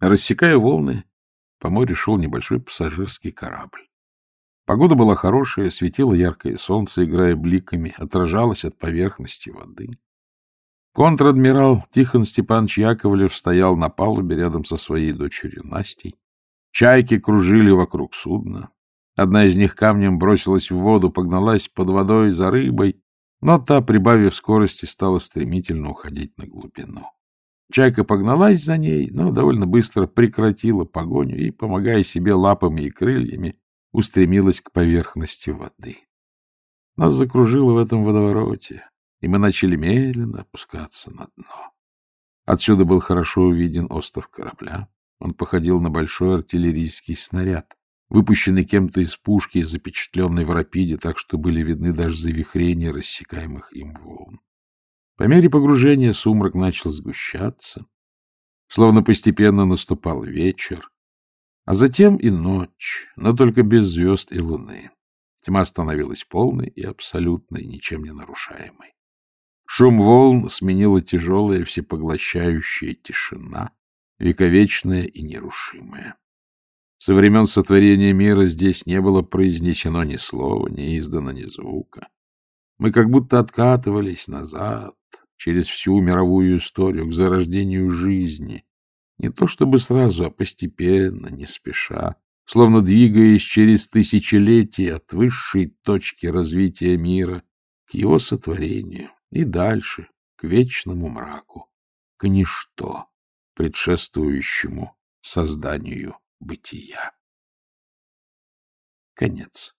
Рассекая волны, по морю шел небольшой пассажирский корабль. Погода была хорошая, светило яркое солнце, играя бликами, отражалось от поверхности воды. Контр-адмирал Тихон Степанович Яковлев стоял на палубе рядом со своей дочерью Настей. Чайки кружили вокруг судна. Одна из них камнем бросилась в воду, погналась под водой за рыбой, но та, прибавив скорости, стала стремительно уходить на глубину. Чайка погналась за ней, но довольно быстро прекратила погоню и, помогая себе лапами и крыльями, устремилась к поверхности воды. Нас закружило в этом водовороте, и мы начали медленно опускаться на дно. Отсюда был хорошо увиден остров корабля. Он походил на большой артиллерийский снаряд, выпущенный кем-то из пушки и запечатленный в рапиде, так что были видны даже завихрения рассекаемых им волн. По мере погружения сумрак начал сгущаться, словно постепенно наступал вечер, а затем и ночь, но только без звезд и луны. Тьма становилась полной и абсолютной, ничем не нарушаемой. Шум волн сменила тяжелая всепоглощающая тишина, вековечная и нерушимая. Со времен сотворения мира здесь не было произнесено ни слова, ни издано ни звука. Мы как будто откатывались назад, через всю мировую историю, к зарождению жизни. Не то чтобы сразу, а постепенно, не спеша, словно двигаясь через тысячелетия от высшей точки развития мира к его сотворению и дальше, к вечному мраку, к ничто, предшествующему созданию бытия. Конец.